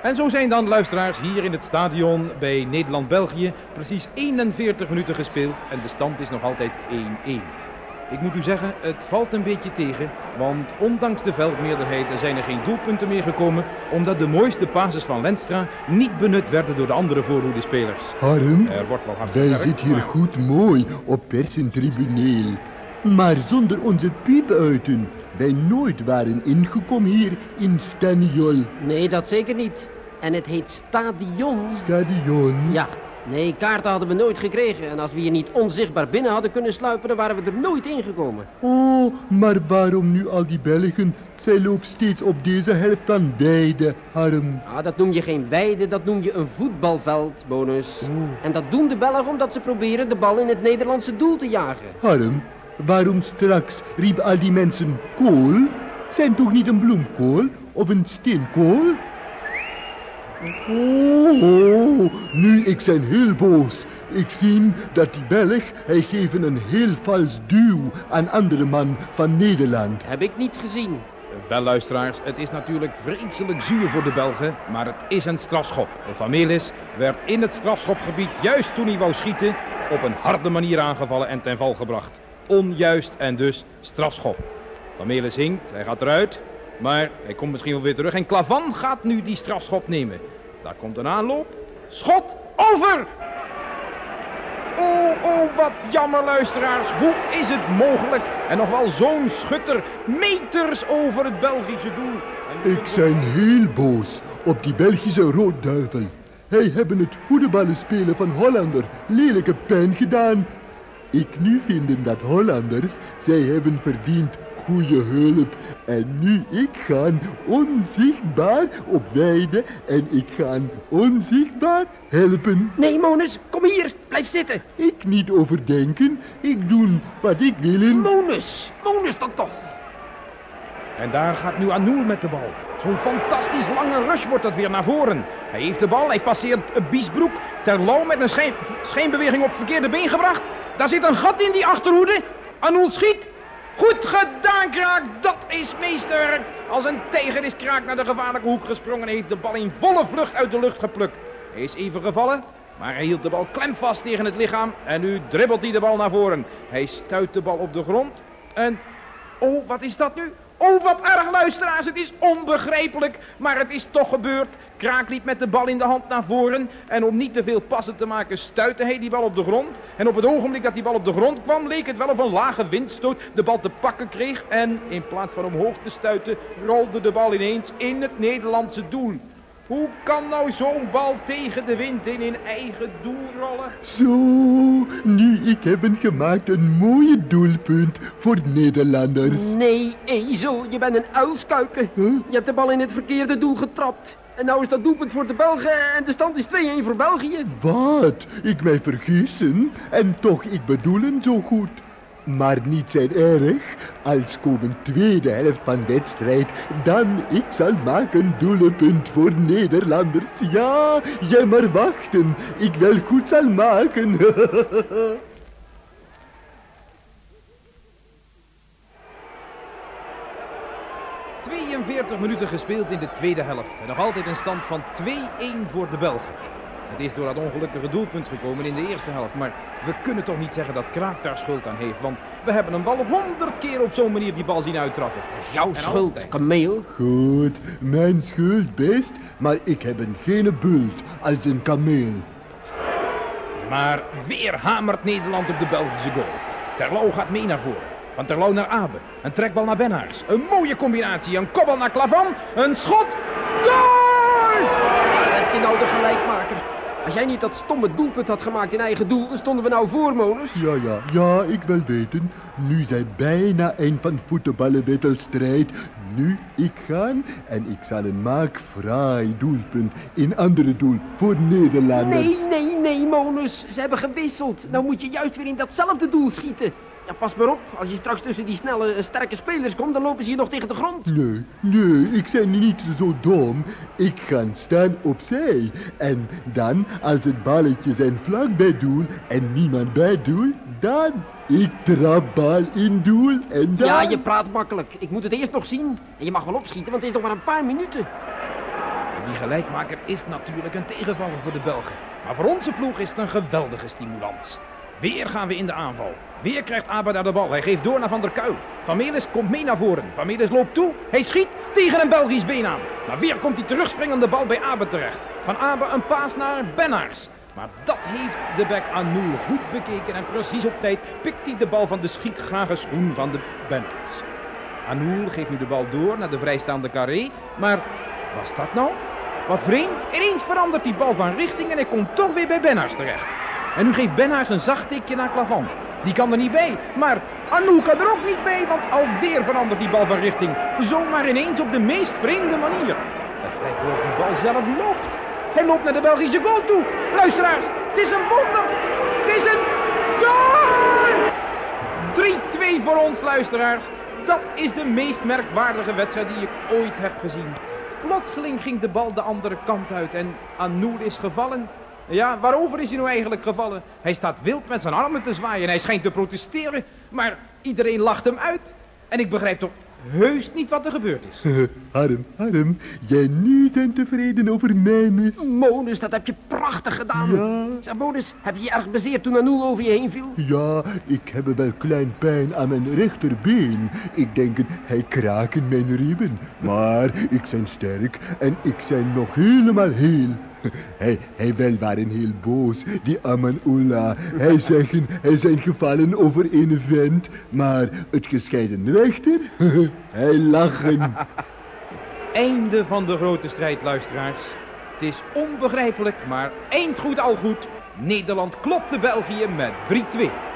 En zo zijn dan luisteraars hier in het stadion bij Nederland-België precies 41 minuten gespeeld en de stand is nog altijd 1-1. Ik moet u zeggen, het valt een beetje tegen, want ondanks de veldmeerderheid zijn er geen doelpunten meer gekomen, omdat de mooiste passes van Lenstra niet benut werden door de andere voorhoedespelers. Harm, Er wordt wel hard wij zitten hier goed mooi op persentribuneel. Maar zonder onze piepuiten. Wij nooit waren ingekomen hier in Staniol. Nee, dat zeker niet. En het heet stadion. Stadion. Ja, nee, kaarten hadden we nooit gekregen. En als we hier niet onzichtbaar binnen hadden kunnen sluipen, dan waren we er nooit ingekomen. Oh, maar waarom nu al die Belgen? Zij loopt steeds op deze helft van weide, Harm. Ah, dat noem je geen weide, dat noem je een voetbalveld, bonus. En dat doen de Belgen omdat ze proberen de bal in het Nederlandse doel te jagen. Harm, waarom straks riepen al die mensen kool? Zijn toch niet een bloemkool of een steenkool? Oh, nu ik zijn heel boos. Ik zie dat die Belg, hij geven een heel vals duw aan andere man van Nederland. Heb ik niet gezien. Wel luisteraars, het is natuurlijk vreselijk zuur voor de Belgen, maar het is een strafschop. Van Melis werd in het strafschopgebied juist toen hij wou schieten op een harde manier aangevallen en ten val gebracht. Onjuist en dus strafschop. Van Melis hinkt, hij gaat eruit, maar hij komt misschien wel weer terug en Klavan gaat nu die strafschop nemen. Daar komt een aanloop, schot, over! Oh, oh, wat jammer, luisteraars. Hoe is het mogelijk? En nog wel zo'n schutter, meters over het Belgische doel. En Ik zijn heel boos op die Belgische roodduivel. Hij hebben het voetballen spelen van Hollander lelijke pijn gedaan. Ik nu vinden dat Hollanders, zij hebben verdiend goede hulp. En nu ik ga onzichtbaar op weide en ik ga onzichtbaar helpen. Nee, Monus, kom hier. Blijf zitten. Ik niet overdenken, ik doe wat ik wil in. Monus, Monus dan toch. En daar gaat nu Anoul met de bal. Zo'n fantastisch lange rush wordt dat weer naar voren. Hij heeft de bal, hij passeert Biesbroek. Terlouw met een schijn, schijnbeweging op verkeerde been gebracht. Daar zit een gat in die achterhoede. Anoul schiet. Goed gedaan, Kraak. Dat is meesterwerk. Als een tijger is Kraak naar de gevaarlijke hoek gesprongen en heeft de bal in volle vlucht uit de lucht geplukt. Hij is even gevallen, maar hij hield de bal klemvast tegen het lichaam. En nu dribbelt hij de bal naar voren. Hij stuit de bal op de grond. En Oh, wat is dat nu? Oh, wat erg luisteraars, het is onbegrijpelijk, maar het is toch gebeurd. Kraak liep met de bal in de hand naar voren en om niet te veel passen te maken stuitte hij die bal op de grond. En op het ogenblik dat die bal op de grond kwam leek het wel of een lage windstoot de bal te pakken kreeg. En in plaats van omhoog te stuiten rolde de bal ineens in het Nederlandse doel. Hoe kan nou zo'n bal tegen de wind in in eigen doel rollen? Zo, nu ik hebben gemaakt een mooie doelpunt voor Nederlanders. Nee, Ezel, je bent een uilskuiken. Huh? Je hebt de bal in het verkeerde doel getrapt. En nou is dat doelpunt voor de Belgen en de stand is 2-1 voor België. Wat? Ik mij vergissen? En toch, ik bedoelen zo goed. Maar niet zijn erg. Als komen tweede helft van wedstrijd, dan ik zal maken doelpunt voor Nederlanders. Ja, jij maar wachten. Ik wel goed zal maken. 42 minuten gespeeld in de tweede helft. Nog altijd een stand van 2-1 voor de Belgen. Het is door dat ongelukkige doelpunt gekomen in de eerste helft. Maar we kunnen toch niet zeggen dat Kraak daar schuld aan heeft. Want we hebben een bal honderd keer op zo'n manier die bal zien uittrappen. Jouw En schuld, altijd. kameel. Goed, mijn schuld best, maar ik heb een geen bult als een kameel. Maar weer hamert Nederland op de Belgische goal. Terlouw gaat mee naar voren. Van Terlouw naar Abe. Een trekbal naar Benhaars. Een mooie combinatie. Een kopbal naar Klavan. Een schot. Goal! Daar heb je nou de gelijkmaker. Als jij niet dat stomme doelpunt had gemaakt in eigen doel, dan stonden we nou voor, Monus. Ja, ja, ja, ik wil weten. Nu zijn bijna een van voetballenwedstrijd. Nu ik ga en ik zal een maak fraai doelpunt in andere doel voor Nederlanders. Nee, nee, nee, Monus. Ze hebben gewisseld. Nou moet je juist weer in datzelfde doel schieten. Ja, pas maar op. Als je straks tussen die snelle, eh, sterke spelers komt, dan lopen ze je nog tegen de grond. Nee, nee, ik ben niet zo dom. Ik ga staan opzij. En dan, als het balletje zijn vlak bij doel en niemand bij doel, dan ik trap bal in doel en dan... Ja, je praat makkelijk. Ik moet het eerst nog zien. En je mag wel opschieten, want het is nog maar een paar minuten. Die gelijkmaker is natuurlijk een tegenvaller voor de Belgen. Maar voor onze ploeg is het een geweldige stimulans. Weer gaan we in de aanval. Weer krijgt Aber daar de bal. Hij geeft door naar Van der Kuil. Van Melis komt mee naar voren. Van Melis loopt toe. Hij schiet tegen een Belgisch been aan. Maar weer komt die terugspringende bal bij Aber terecht. Van Aber een paas naar Bennaars. Maar dat heeft de bek Anoul goed bekeken en precies op tijd pikt hij de bal van de schietgrage schoen van de Bennaars. Anoul geeft nu de bal door naar de vrijstaande carré, maar was dat nou? Wat vreemd, ineens verandert die bal van richting en hij komt toch weer bij Bennaars terecht. En nu geeft Bennaars een zacht tikje naar Clavant. Die kan er niet bij, maar Anoul kan er ook niet bij, want alweer verandert die bal van richting. Zomaar ineens op de meest vreemde manier. Het lijkt wel of die bal zelf loopt. Hij loopt naar de Belgische goal toe. Luisteraars, het is een wonder. Het is een goal! 3-2 voor ons, luisteraars. Dat is de meest merkwaardige wedstrijd die ik ooit heb gezien. Plotseling ging de bal de andere kant uit en Anoul is gevallen. Ja, waarover is hij nou eigenlijk gevallen? Hij staat wild met zijn armen te zwaaien en hij schijnt te protesteren, maar iedereen lacht hem uit. En ik begrijp toch heus niet wat er gebeurd is. Harm, Harm, jij nu zijn tevreden over mijn mis. Monus, dat heb je prachtig gedaan. Ja. Zeg, Monus, heb je je erg bezeerd toen Anoul over je heen viel? Ja, ik heb wel klein pijn aan mijn rechterbeen. Ik denk, hij kraken mijn ribben. Maar ik zijn sterk en ik zijn nog helemaal heel. Hij, hij wel waren heel boos, die Amanullah. Hij zeggen, hij zijn gevallen over een vent. Maar het gescheiden rechter, hij lachen. Einde van de grote strijd, luisteraars. Het is onbegrijpelijk, maar eind goed al goed. Nederland klopte België met 3-2.